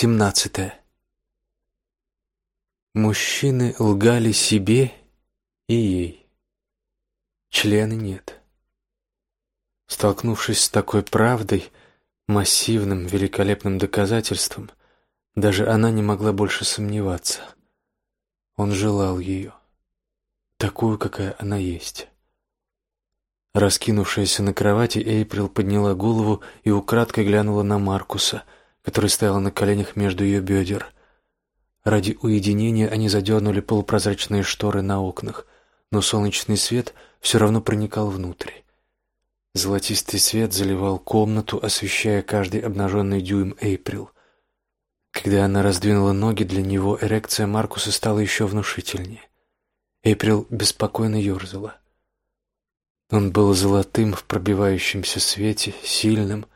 Семнадцатое. Мужчины лгали себе и ей. Члена нет. Столкнувшись с такой правдой, массивным, великолепным доказательством, даже она не могла больше сомневаться. Он желал ее, такую, какая она есть. Раскинувшаяся на кровати, Эйприл подняла голову и украдкой глянула на Маркуса, который стоял на коленях между ее бедер. Ради уединения они задернули полупрозрачные шторы на окнах, но солнечный свет все равно проникал внутрь. Золотистый свет заливал комнату, освещая каждый обнаженный дюйм Эйприл. Когда она раздвинула ноги для него, эрекция Маркуса стала еще внушительнее. Эйприл беспокойно ерзала. Он был золотым в пробивающемся свете, сильным,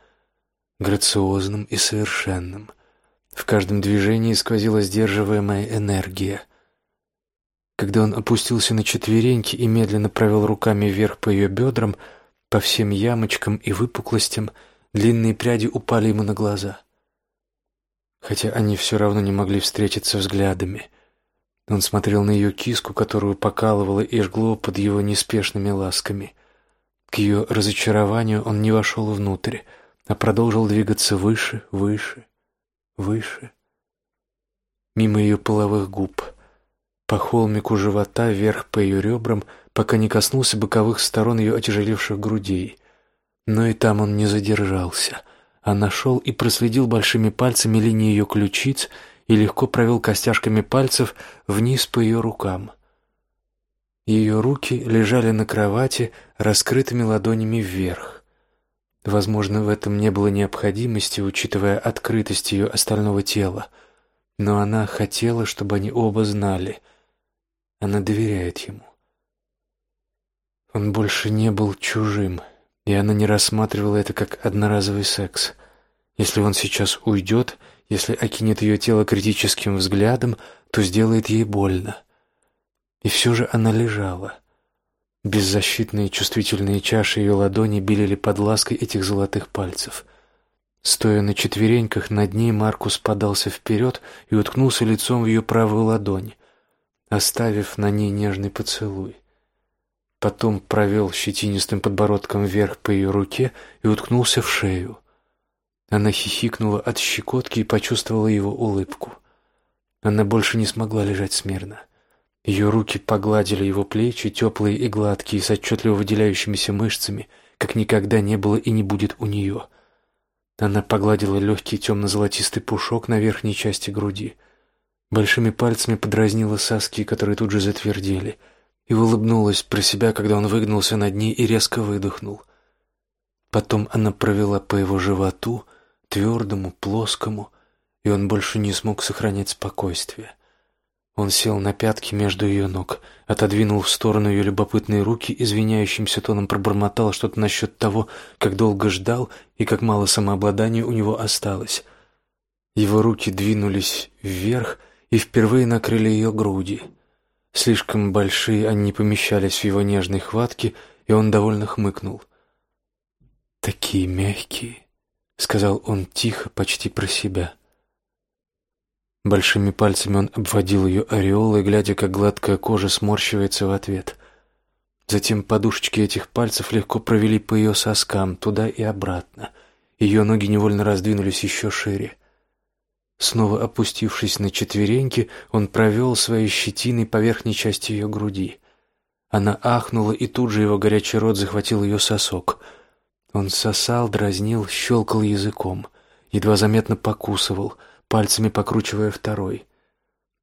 грациозным и совершенным. В каждом движении сквозила сдерживаемая энергия. Когда он опустился на четвереньки и медленно провел руками вверх по ее бедрам, по всем ямочкам и выпуклостям длинные пряди упали ему на глаза. Хотя они все равно не могли встретиться взглядами. Он смотрел на ее киску, которую покалывало и жгло под его неспешными ласками — к ее разочарованию он не вошел внутрь, а продолжил двигаться выше, выше, выше. Мимо ее половых губ, по холмику живота, вверх по ее ребрам, пока не коснулся боковых сторон ее отяжелевших грудей. Но и там он не задержался, а нашел и проследил большими пальцами линии ее ключиц и легко провел костяшками пальцев вниз по ее рукам — ее руки лежали на кровати, раскрытыми ладонями вверх. Возможно, в этом не было необходимости, учитывая открытость ее остального тела, но она хотела, чтобы они оба знали. Она доверяет ему. Он больше не был чужим, и она не рассматривала это как одноразовый секс. Если он сейчас уйдет, если окинет ее тело критическим взглядом, то сделает ей больно. И все же она лежала. Беззащитные чувствительные чаши ее ладони белели под лаской этих золотых пальцев. Стоя на четвереньках, над ней Маркус подался вперед и уткнулся лицом в ее правую ладонь, оставив на ней нежный поцелуй. Потом провел щетинистым подбородком вверх по ее руке и уткнулся в шею. Она хихикнула от щекотки и почувствовала его улыбку. Она больше не смогла лежать смирно. Ее руки погладили его плечи, теплые и гладкие, с отчетливо выделяющимися мышцами, как никогда не было и не будет у нее. Она погладила легкий темно-золотистый пушок на верхней части груди. Большими пальцами подразнила соски, которые тут же затвердели, и улыбнулась про себя, когда он выгнулся над ней и резко выдохнул. Потом она провела по его животу, твердому, плоскому, и он больше не смог сохранять спокойствие. Он сел на пятки между ее ног, отодвинул в сторону ее любопытные руки, извиняющимся тоном пробормотал что-то насчет того, как долго ждал и как мало самообладания у него осталось. Его руки двинулись вверх и впервые накрыли ее груди. Слишком большие они не помещались в его нежной хватке, и он довольно хмыкнул. «Такие мягкие», — сказал он тихо, почти про себя. — Большими пальцами он обводил ее ореолой, глядя, как гладкая кожа сморщивается в ответ. Затем подушечки этих пальцев легко провели по ее соскам туда и обратно. Ее ноги невольно раздвинулись еще шире. Снова опустившись на четвереньки, он провел своей щетиной по верхней части ее груди. Она ахнула, и тут же его горячий рот захватил ее сосок. Он сосал, дразнил, щелкал языком, едва заметно покусывал — пальцами покручивая второй.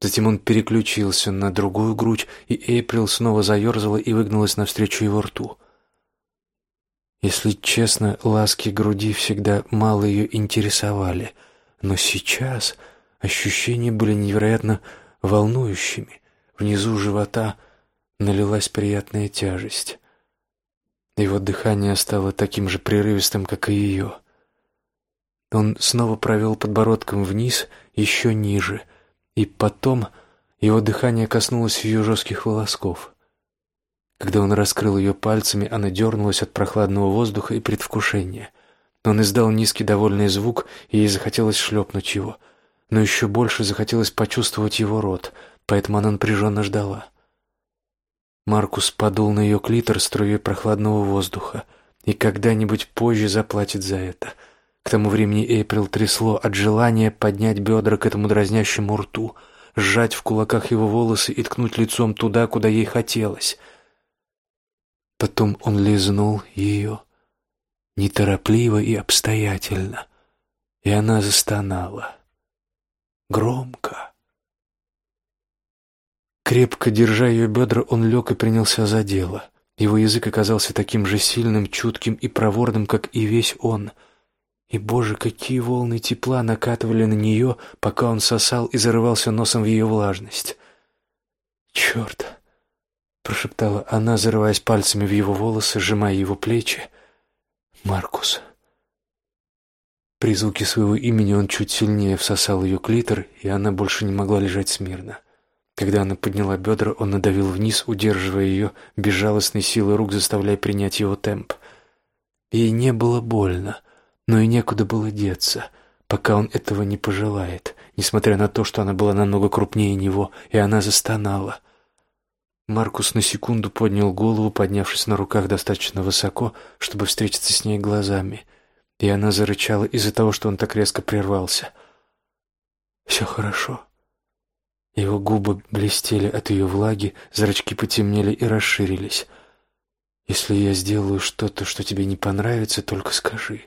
Затем он переключился на другую грудь, и Эйприл снова заерзала и выгнулась навстречу его рту. Если честно, ласки груди всегда мало ее интересовали, но сейчас ощущения были невероятно волнующими. Внизу живота налилась приятная тяжесть. Его дыхание стало таким же прерывистым, как и ее. Он снова провел подбородком вниз, еще ниже, и потом его дыхание коснулось ее жестких волосков. Когда он раскрыл ее пальцами, она дернулась от прохладного воздуха и предвкушения. Он издал низкий довольный звук, и ей захотелось шлепнуть его. но еще больше захотелось почувствовать его рот, поэтому она напряженно ждала. Маркус подул на ее клитор струей прохладного воздуха и когда-нибудь позже заплатит за это. К тому времени Эйприл трясло от желания поднять бедра к этому дразнящему рту, сжать в кулаках его волосы и ткнуть лицом туда, куда ей хотелось. Потом он лизнул ее неторопливо и обстоятельно, и она застонала громко. Крепко держа ее бедра, он лег и принялся за дело. Его язык оказался таким же сильным, чутким и проворным, как и весь он. И, боже, какие волны тепла накатывали на нее, пока он сосал и зарывался носом в ее влажность. «Черт!» — прошептала она, зарываясь пальцами в его волосы, сжимая его плечи. «Маркус!» При звуке своего имени он чуть сильнее всосал ее клитор, и она больше не могла лежать смирно. Когда она подняла бедра, он надавил вниз, удерживая ее безжалостной силой рук, заставляя принять его темп. Ей не было больно, но и некуда было деться, пока он этого не пожелает, несмотря на то, что она была намного крупнее него, и она застонала. Маркус на секунду поднял голову, поднявшись на руках достаточно высоко, чтобы встретиться с ней глазами — и она зарычала из-за того, что он так резко прервался. «Все хорошо». Его губы блестели от ее влаги, зрачки потемнели и расширились. «Если я сделаю что-то, что тебе не понравится, только скажи.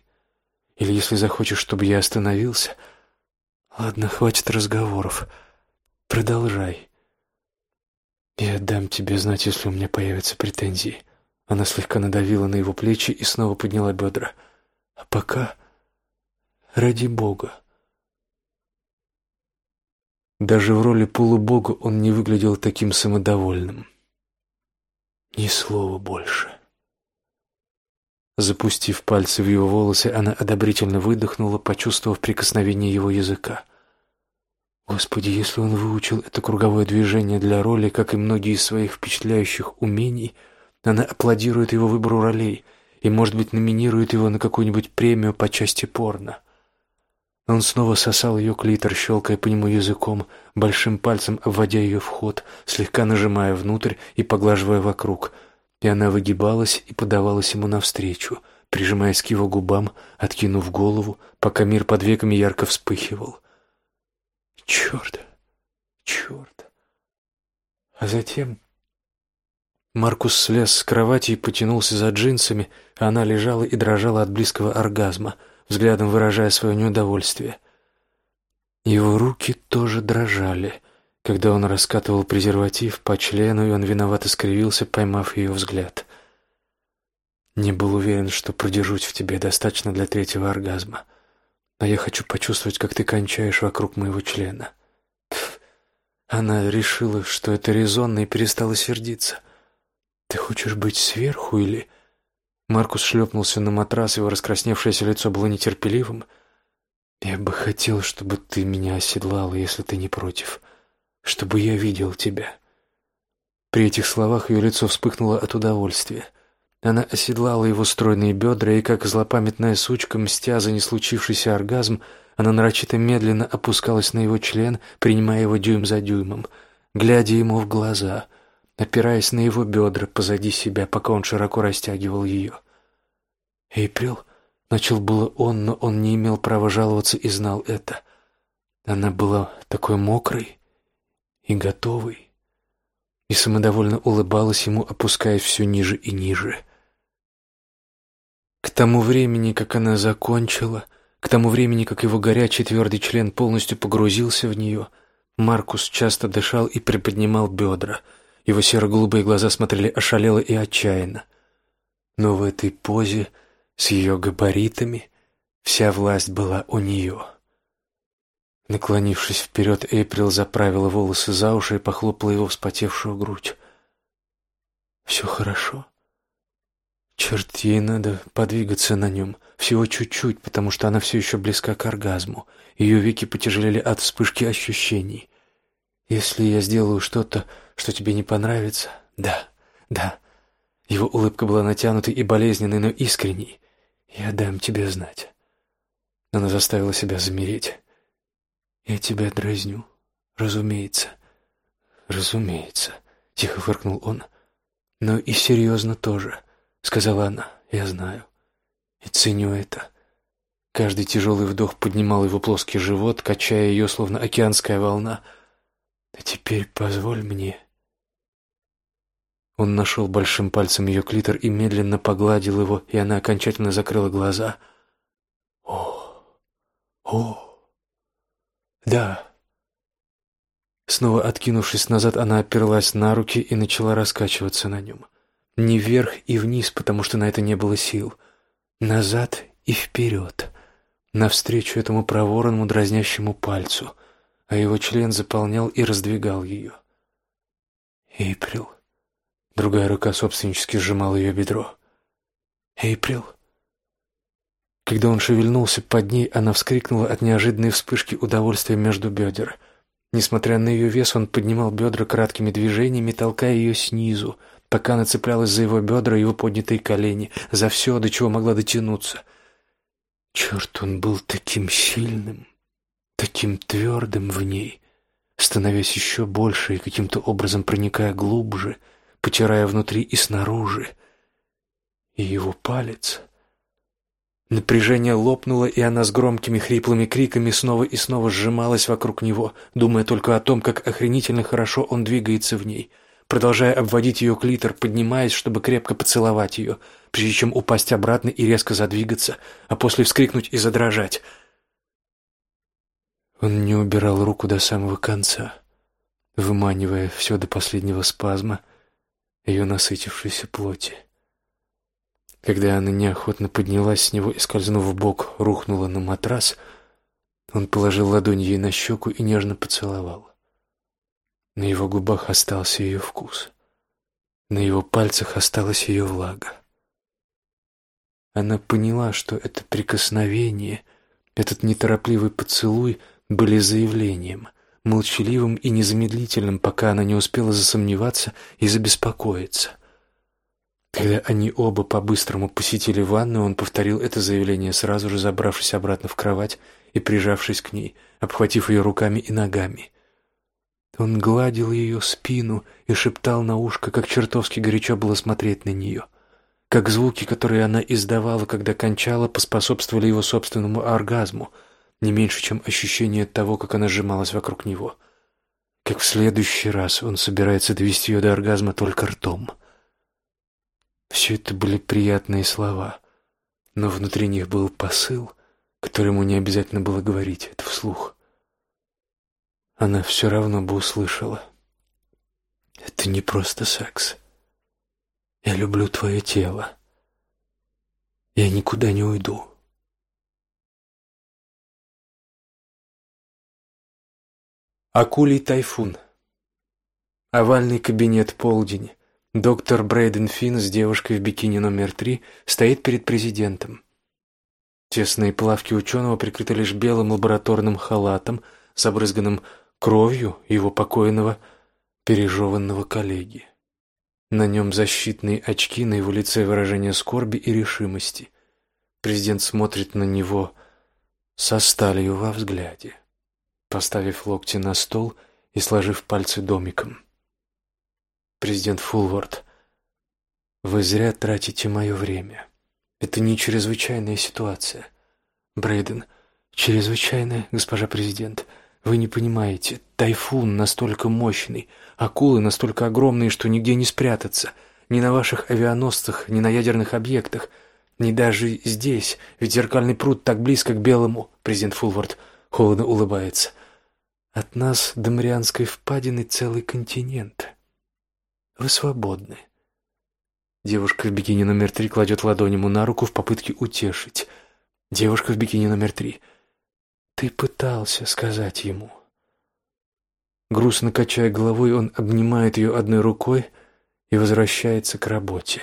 Или если захочешь, чтобы я остановился...» «Ладно, хватит разговоров. Продолжай. Я дам тебе знать, если у меня появятся претензии». Она слегка надавила на его плечи и снова подняла бедра. А пока ради Бога. Даже в роли полубога он не выглядел таким самодовольным. Ни слова больше. Запустив пальцы в его волосы, она одобрительно выдохнула, почувствовав прикосновение его языка. Господи, если он выучил это круговое движение для роли, как и многие из своих впечатляющих умений, она аплодирует его выбору ролей — и, может быть, номинирует его на какую-нибудь премию по части порно. Он снова сосал ее клитор, щелкая по нему языком, большим пальцем обводя ее в ход, слегка нажимая внутрь и поглаживая вокруг, и она выгибалась и подавалась ему навстречу, прижимаясь к его губам, откинув голову, пока мир под веками ярко вспыхивал. Черт! Черт! А затем Маркус слез с кровати и потянулся за джинсами, а она лежала и дрожала от близкого оргазма, взглядом выражая свое неудовольствие. Его руки тоже дрожали, когда он раскатывал презерватив по члену, и он виновато скривился, поймав ее взгляд. «Не был уверен, что продержусь в тебе достаточно для третьего оргазма, но я хочу почувствовать, как ты кончаешь вокруг моего члена». Она решила, что это резонно, и перестала сердиться. «Ты хочешь быть сверху или...» Маркус шлепнулся на матрас, его раскрасневшееся лицо было нетерпеливым. «Я бы хотел, чтобы ты меня оседлала, если ты не против. Чтобы я видел тебя». При этих словах ее лицо вспыхнуло от удовольствия. Она оседлала его стройные бедра, и, как злопамятная сучка, мстя за неслучившийся оргазм, она нарочито медленно опускалась на его член, принимая его дюйм за дюймом, глядя ему в глаза — опираясь на его бедра позади себя, пока он широко растягивал ее. «Эйприл?» — начал было он, но он не имел права жаловаться и знал это. Она была такой мокрой и готовой, и самодовольно улыбалась ему, опускаясь все ниже и ниже. К тому времени, как она закончила, к тому времени, как его горячий твердый член полностью погрузился в нее, Маркус часто дышал и приподнимал бедра — его серо-голубые глаза смотрели ошалело и отчаянно. Но в этой позе, с ее габаритами, вся власть была у нее. Наклонившись вперед, Эйприл заправила волосы за уши и похлопала его вспотевшую грудь. «Все хорошо. Черт, ей надо подвигаться на нем. Всего чуть-чуть, потому что она все еще близка к оргазму. Ее веки потяжелели от вспышки ощущений. Если я сделаю что-то, что тебе не понравится? Да, да. Его улыбка была натянутой и болезненной, но искренней. Я дам тебе знать. Она заставила себя замереть. Я тебя дразню, разумеется. Разумеется, тихо фыркнул он. Но и серьезно тоже, сказала она. Я знаю и ценю это. Каждый тяжелый вдох поднимал его плоский живот, качая ее, словно океанская волна. А теперь позволь мне. Он нашел большим пальцем ее клитор и медленно погладил его, и она окончательно закрыла глаза. О, о, да. Снова откинувшись назад, она оперлась на руки и начала раскачиваться на нем. Не вверх и вниз, потому что на это не было сил. Назад и вперед навстречу этому проворному дразнящему пальцу, а его член заполнял и раздвигал ее. Эйприл. Другая рука собственнически сжимала ее бедро. Эйприл. Когда он шевельнулся под ней, она вскрикнула от неожиданной вспышки удовольствия между бедер. Несмотря на ее вес, он поднимал бедра краткими движениями, толкая ее снизу, пока она цеплялась за его бедра и его поднятые колени, за все, до чего могла дотянуться — Черт, он был таким сильным, таким твердым в ней, становясь еще больше и каким-то образом проникая глубже, потирая внутри и снаружи. И его палец... Напряжение лопнуло, и она с громкими хриплыми криками снова и снова сжималась вокруг него, думая только о том, как охренительно хорошо он двигается в ней — продолжая обводить ее клитор, поднимаясь, чтобы крепко поцеловать ее, прежде чем упасть обратно и резко задвигаться, а после вскрикнуть и задрожать. Он не убирал руку до самого конца, выманивая все до последнего спазма ее насытившейся плоти. Когда она неохотно поднялась с него и, скользнув в бок, рухнула на матрас, он положил ладонь ей на щеку и нежно поцеловал. На его губах остался ее вкус. На его пальцах осталась ее влага. Она поняла, что это прикосновение, этот неторопливый поцелуй были заявлением, молчаливым и незамедлительным, пока она не успела засомневаться и забеспокоиться. Когда они оба по-быстрому посетили ванную, он повторил это заявление, сразу же забравшись обратно в кровать и прижавшись к ней, обхватив ее руками и ногами. Он гладил ее спину и шептал на ушко, как чертовски горячо было смотреть на нее. Как звуки, которые она издавала, когда кончала, поспособствовали его собственному оргазму, не меньше, чем ощущение того, как она сжималась вокруг него. Как в следующий раз он собирается довести ее до оргазма только ртом. Все это были приятные слова, но внутри них был посыл, который ему не обязательно было говорить это вслух она все равно бы услышала. Это не просто секс. Я люблю твое тело. Я никуда не уйду. Акулий тайфун. Овальный кабинет полдень. Доктор Брейден Финн с девушкой в бикини номер три стоит перед президентом. Тесные плавки ученого прикрыты лишь белым лабораторным халатом, забрызганным кровью его покойного пережеванного коллеги. На нем защитные очки, на его лице выражение скорби и решимости. Президент смотрит на него со сталью во взгляде, поставив локти на стол и сложив пальцы домиком. Президент Фулворд, вы зря тратите мое время. Это не чрезвычайная ситуация. Брейден, чрезвычайная, госпожа президент. Вы не понимаете, тайфун настолько мощный, акулы настолько огромные, что нигде не спрятаться, ни на ваших авианосцах, ни на ядерных объектах, ни даже здесь, ведь зеркальный пруд так близко к белому. Президент Фулвард холодно улыбается. От нас до Марианской впадины целый континент. Вы свободны. Девушка в бикини номер три кладет ладонь ему на руку в попытке утешить. Девушка в бикини номер три — ты пытался сказать ему. Грустно качая головой, он обнимает ее одной рукой и возвращается к работе.